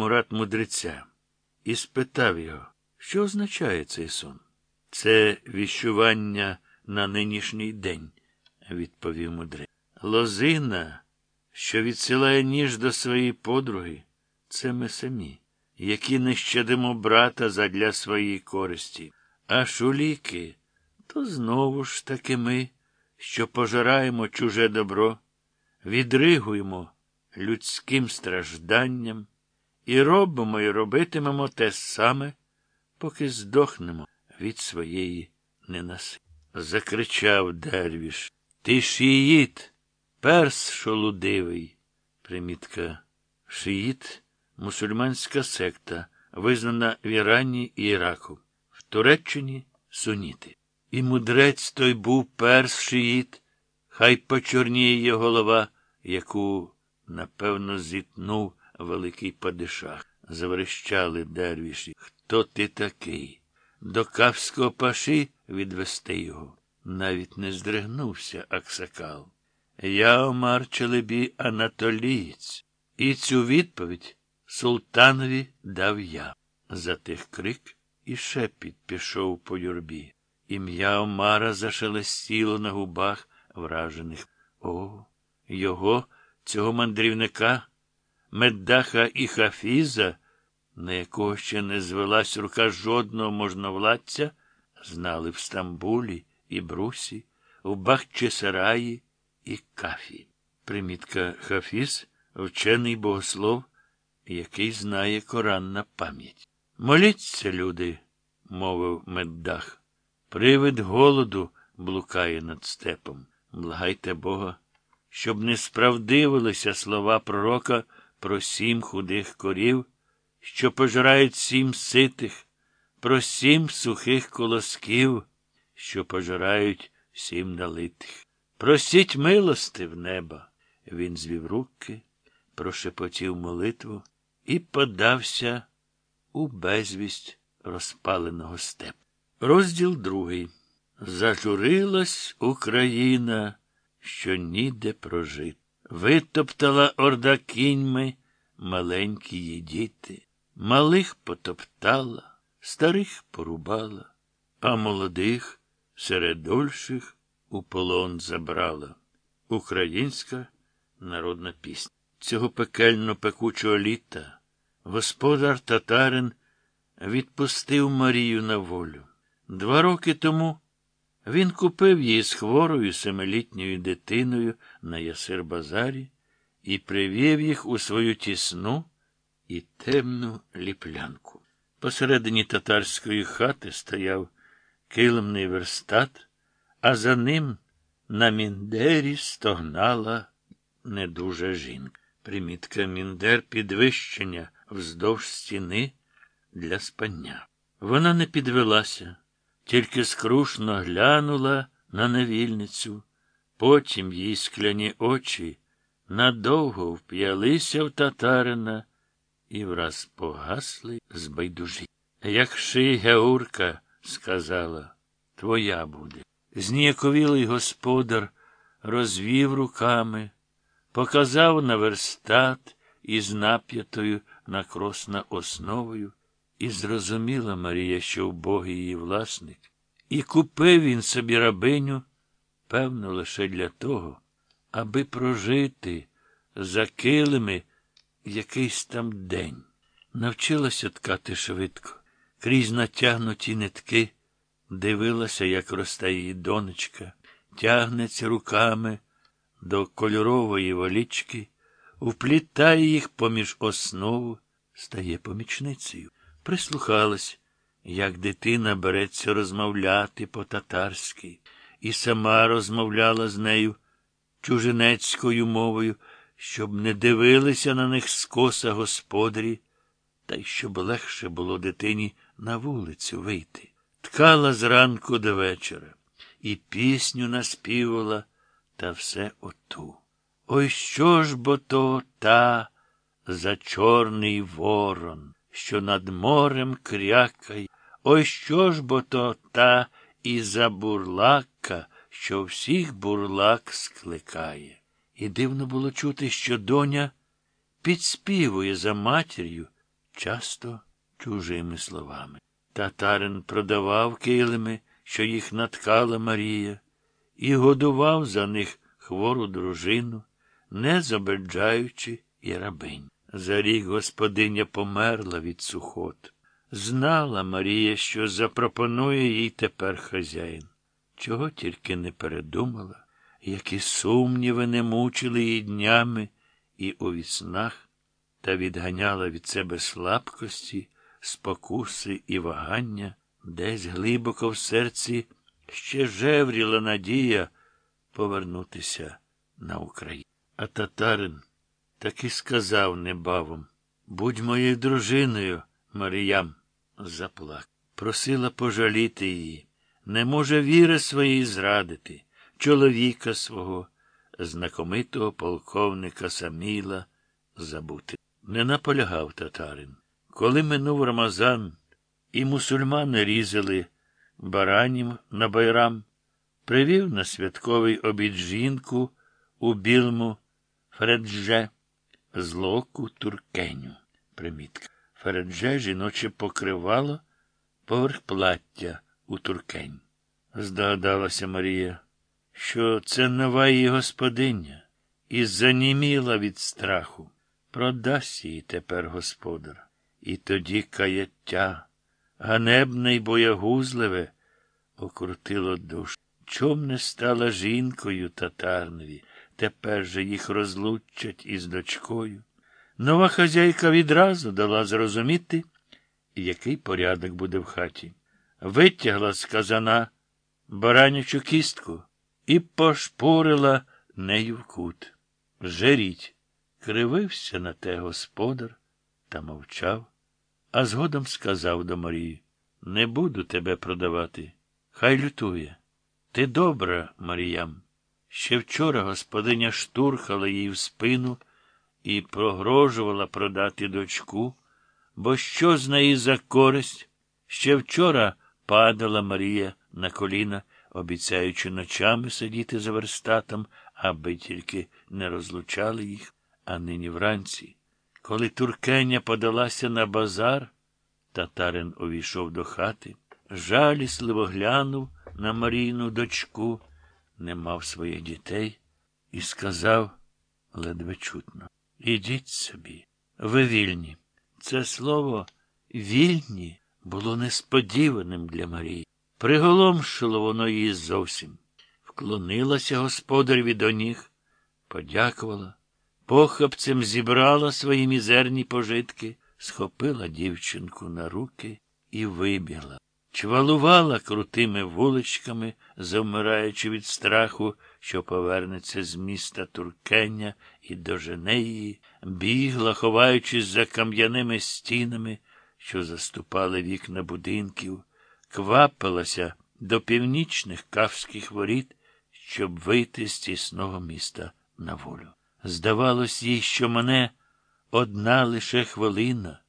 Мурат мудреця і спитав його, що означає цей сон? Це віщування на нинішній день, відповів мудрець. Лозина, що відсилає ніж до своєї подруги, це ми самі, які не щадимо брата задля своєї користі. А шуліки то знову ж таки ми, що пожираємо чуже добро, відригуємо людським стражданням і робимо і робитимемо те саме, поки здохнемо від своєї ненаси. Закричав Дервіш. Ти шиїт, перс шолудивий. Примітка. Шиїт мусульманська секта, визнана в Ірані і Іраку, в Туреччині суніти. І мудрець той був перс шиїт, хай почорніє голова, яку, напевно, зітнув великий падишах. Заверещали дервіші. Хто ти такий? До кавського паши відвести його. Навіть не здригнувся Аксакал. Я Омар Челебі Анатолієць. І цю відповідь султанові дав я. Затих крик і шепіт пішов по юрбі. Ім'я Омара зашелестіло на губах вражених. О, його, цього мандрівника, Меддаха і Хафіза, на якого ще не звелась рука жодного можновладця, знали в Стамбулі і Брусі, у Бахчисараї і Кафі. Примітка Хафіз вчений богослов, який знає Коран на пам'ять. Моліться, люди, мовив Меддах. Привид голоду блукає над степом. Благайте Бога, щоб не справдивилися слова пророка про сім худих корів, що пожирають сім ситих, про сім сухих колосків, що пожирають сім налитих. Просіть милости в неба. Він звів руки, прошепотів молитву і подався у безвість розпаленого степу. Розділ другий. Зажурилась Україна, що ніде прожит. Витоптала орда кіньми маленькі її діти, малих потоптала, старих порубала, а молодих серед дольших у полон забрала. Українська народна пісня. Цього пекельно пекучого літа господар татарин відпустив Марію на волю. Два роки тому він купив її з хворою семилітньою дитиною на ясир базарі і привів їх у свою тісну і темну ліплянку. Посередині татарської хати стояв килимний верстат, а за ним на міндері стогнала недужа жінка. Примітка міндер підвищення вздовж стіни для спання. Вона не підвелася, тільки скрушно глянула на невільницю, потім їй скляні очі надовго вп'ялися в татарина і враз погасли з байдужі. Якши Геурка, сказала, твоя буде. Зніяковілий господар розвів руками, показав на верстат із нап'ятою накросна основою, і зрозуміла Марія, що в Бог її власник, і купив він собі рабиню, певно, лише для того, аби прожити за килими якийсь там день. Навчилася ткати швидко, крізь натягнуті нитки, дивилася, як росте її донечка, тягнеться руками до кольорової волічки, вплітає їх поміж основу, стає помічницею. Прислухалась, як дитина береться розмовляти по-татарськи, і сама розмовляла з нею чужинецькою мовою, щоб не дивилися на них скоса господарі, та й щоб легше було дитині на вулицю вийти. Ткала зранку до вечора і пісню наспівала та все оту. Ой що ж бо то та за чорний ворон, що над морем крякає, ой що ж бо то та і за бурлака, що всіх бурлак скликає. І дивно було чути, що доня підспівує за матір'ю часто чужими словами. Татарин продавав килими, що їх наткала Марія, і годував за них хвору дружину, не забеджаючи і рабинь. За рік господиня померла від сухот. Знала Марія, що запропонує їй тепер хазяїн. Чого тільки не передумала, які сумніви не мучили її днями і у віснах, та відганяла від себе слабкості, спокуси і вагання, десь глибоко в серці ще жевріла надія повернутися на Україну. А татарин таки сказав небавом Будь моєю дружиною, Маріям, заплак. Просила пожаліти її. Не може віри своєї зрадити, чоловіка свого, знакомитого полковника Саміла забути. Не наполягав татарин. Коли минув Рамазан, і мусульмани різали баранів на байрам, привів на святковий обід жінку у білому фредже злоку туркеню. Примітка. Фредже жіноче покривало поверх плаття у туркень. Здогадалася Марія, що це нова її господиня, і заніміла від страху. Продасть її тепер господар. І тоді каяття, ганебне й боягузливе, окрутило душ. Чом не стала жінкою татарнові, тепер же їх розлучать із дочкою. Нова хазяйка відразу дала зрозуміти, який порядок буде в хаті. Витягла з казана баранячу кістку і пошпорила нею в кут. Жеріть. Кривився на те господар та мовчав, а згодом сказав до Марії Не буду тебе продавати. Хай лютує. Ти добра, Маріям. Ще вчора господиня штурхала їй в спину і прогрожувала продати дочку, бо що з неї за користь? Ще вчора падала Марія на коліна, обіцяючи ночами сидіти за верстатом, аби тільки не розлучали їх, а нині вранці. Коли туркеня подалася на базар, татарин увійшов до хати, жалісливо глянув на Марійну дочку, не мав своїх дітей, і сказав ледве чутно Ідіть собі, ви вільні. Це слово вільні було несподіваним для Марії. Приголомшило воно її зовсім. Вклонилася господареві до ніг, подякувала, похапцем зібрала свої мізерні пожитки, схопила дівчинку на руки і вибігла. Чвалувала крутими вуличками, завмираючи від страху, що повернеться з міста Туркеня і дожене її, бігла, ховаючись за кам'яними стінами, що заступали вікна будинків, квапилася до північних кавських воріт, щоб вийти з тісного міста на волю. Здавалось їй, що мене одна лише хвилина,